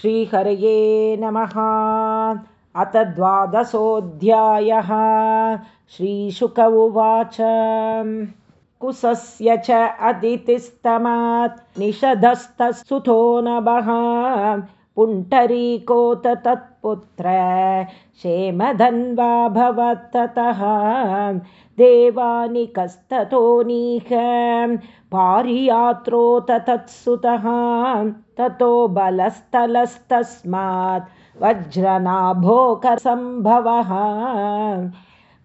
श्रीहरये नमः। अथ द्वादशोऽध्यायः। श्रीशुक उवाच। कुशस्य च अदितिस्तमात् निषधस्तसुतो नभः पुण्डरीकोत तत्पुत्र क्षेमधन्वा भवत्ततः देवानिकस्ततोनीह पारियात्रोत तत्सुतः ततो बलस्थलस्तस्मात् वज्रनाभोकसम्भवः।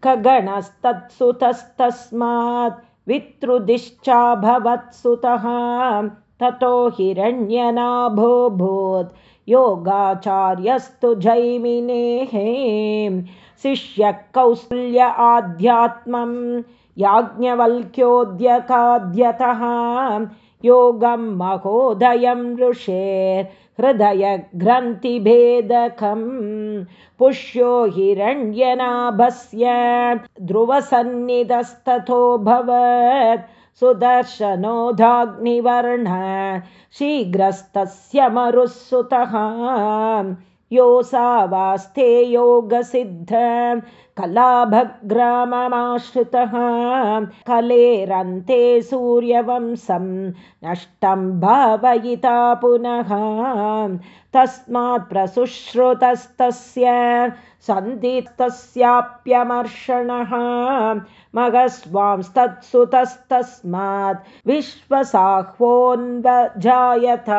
खगणस्तत्सुतस्तस्मात् वितृदिश्चाभवत्सुतः ततो हिरण्यनाभोऽभूत् योगाचार्यस्तु जैमिनेः शिष्यः कौसल्य आध्यात्मं याज्ञवल्क्योऽद्यकाद्यतः योगं महोदयं ऋषेर्हृदयग्रन्थिभेदकं पुष्यो हिरण्यनाभस्य ध्रुवसन्निधस्तथोऽभवत् सुदर्शनोधाग्निवर्ण शीघ्रस्तस्य मरुःसुतः योऽसावास्ते योगसिद्ध कलाभग्राममाश्रितः। कलेरन्ते सूर्यवंशं नष्टं भावयिता पुनः। तस्मात् प्रसुश्रुतस्तस्य सन्धितस्याप्यमर्षणः। मघस्वांस्तत्सुतस्तस्मात् विश्वसाह्वोऽन्वजायत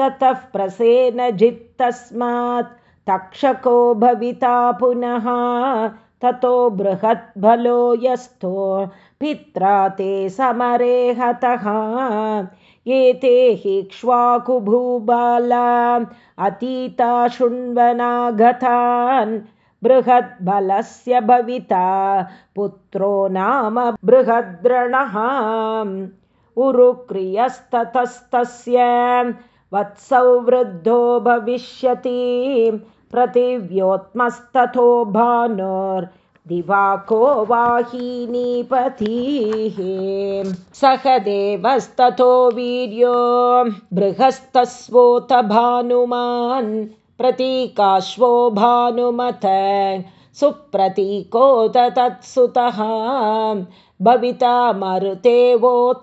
ततः प्रसेनजित्तस्मात् तक्षको भविता पुनः ततो बृहद्बलो यस्थो पित्रा ते समरे हतः। एते हिक्ष्वाकुभूबाला अतीता शृण्वनागतान्। बृहद्बलस्य भविता पुत्रो नाम बृहद्रणः उरुक्रियस्ततस्तस्य वत्सौ वृद्धो भविष्यति। पृथिव्योत्मस्ततो भानुर्दिवाको वाहिनीपतिः। सह देवस्ततो वीर्यो बृहस्तस्वोत भानुमान्। प्रतीकाश्वो भानुमत सुप्रतीकोत तत्सुतः। भविता मरुतेवोत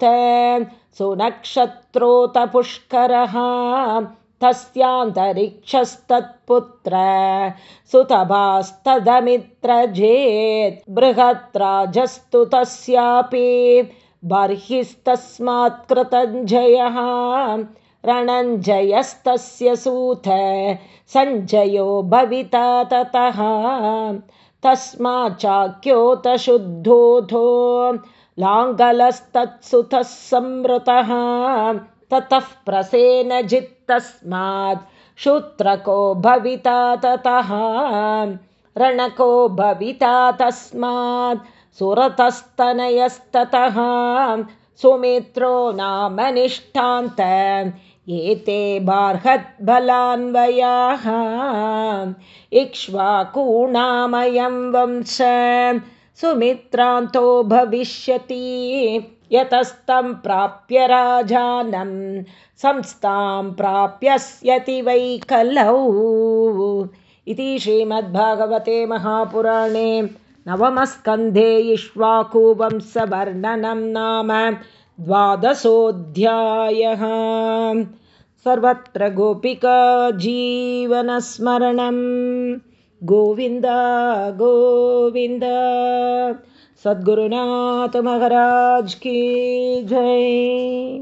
सुनक्षत्रोत पुष्करः तस्यान्तरिक्षस्तत्पुत्र सुतभास्तदमित्रजेत् बृहत्राजस्तु तस्यापि बर्हिस्तस्मात् कृतञ्जयः रणञ्जयस्तस्य सूत सञ्जयो भविता ततः तस्माच्चाक्योतशुद्धोधो लाङ्गलस्तत्सुतः संवृतः ततः प्रसेनजित्तस्मात् शूत्रको भविता ततः रणको भविता तस्मात्। सुरतस्तनयस्ततः सुमित्रो नाम निष्ठान्त एते बार्हद्बलान्वयाः। इक्ष्वाकूणामयं वंश सुमित्रान्तो भविष्यति यतस्तं प्राप्य राजानं संस्थां प्राप्यस्यति वै कलौ। इति श्रीमद्भागवते महापुराणे नवमस्कन्धे इक्ष्वाकुवंशवर्णनं नाम द्वादशोऽध्यायः। सर्वत्र गोपिका जीवनस्मरणं गोविन्द गोविन्द। सद्गुरुनाथ महाराज की जय